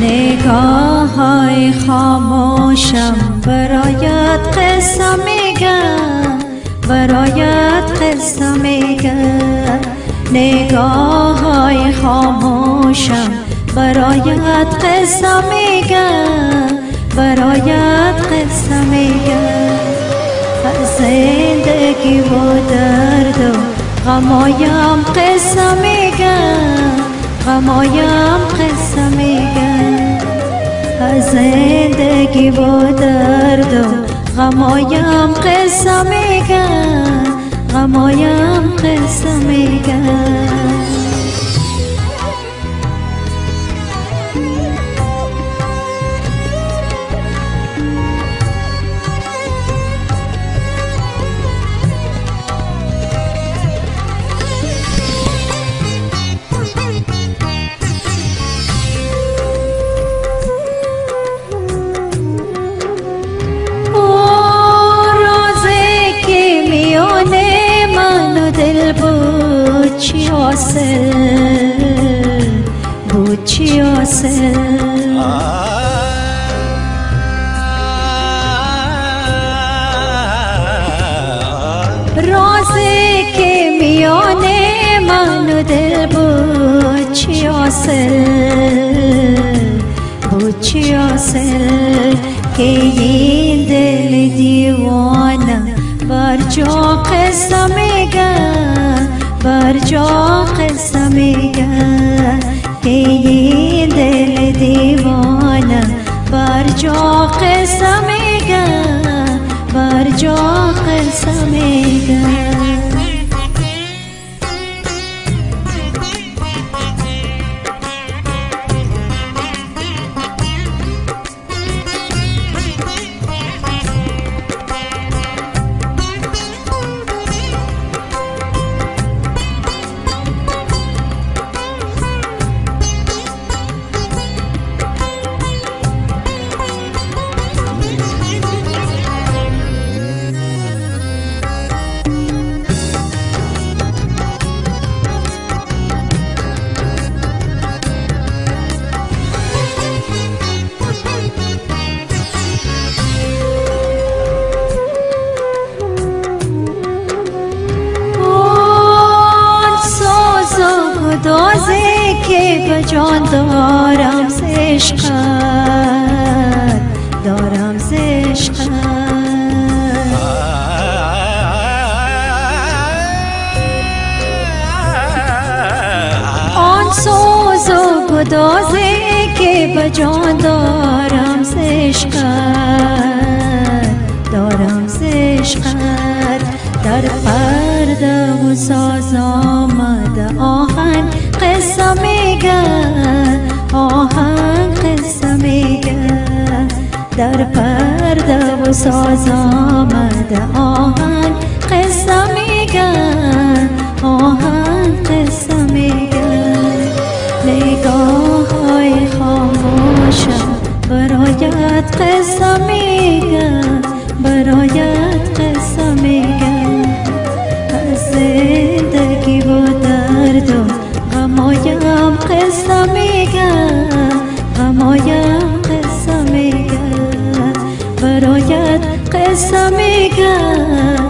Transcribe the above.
نگاه های خاموشم برایت قصه میگم برایت قصه میگم. نگاه های خاموشم برایت قصه میگم برایت قصه میگم. زندگی و درد و غمایم قصه میگم. غمایم قصه میگم از زندگی و درد و غمایم قصه میگم غمایم قصه میگم yourself, put yourself. Ah. yourself, put yourself ke ye dil divana bar jo qasmega bar jo میگم که این دل دیوانه بر جا قصه میگم بر گدازه که به جان دارم زشقت دارم زشقت سوز و گدازه که به جان دارم زشقت دارم زشقت در پرده و ساز آمده میگن آهنگ میگن در پرده و ساز آمده آهنگ قصه میگن آهنگ قصه براید قصه میگم.